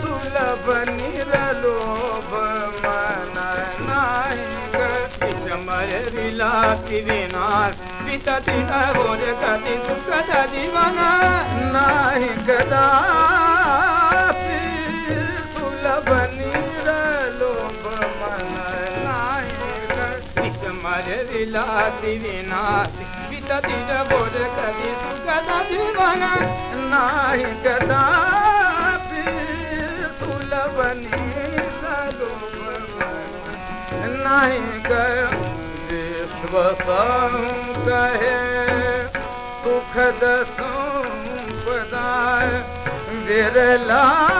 सुलभ निरलोभ मन नाही कमर विलासी विनाश पितति नोर कार्य विलासी विनाश वितति बोल कवि सुगत जीवन नाही कदापि सुलभनी नाही विश्व विरला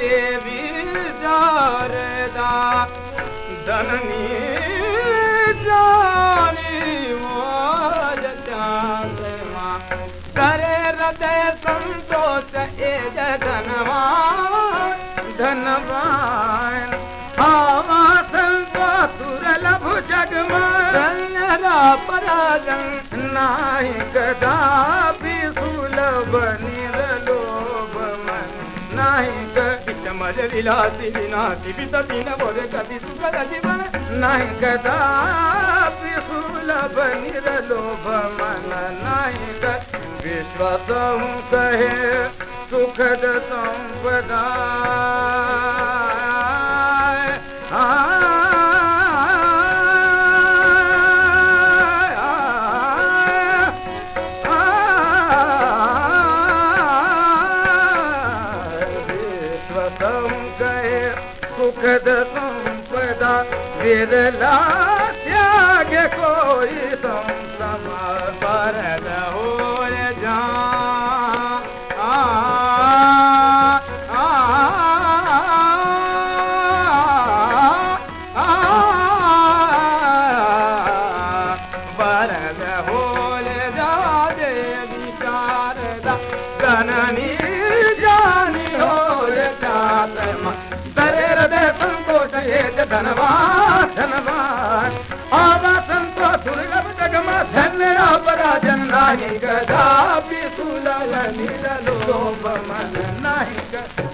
देवी जारदा मोज करे हृदय संतोष ए धनवान दुर्लभ जगमा। भी कमर विलासी विनाशी पितती न बोले कधी सुख जीवन नाही कदा भी सुलभ निरलोभ मन नाही विश्वास कहे सुखद संपदा विरला त्याग कोई संसम परद हो जा बरद होल निरलो मन नहीं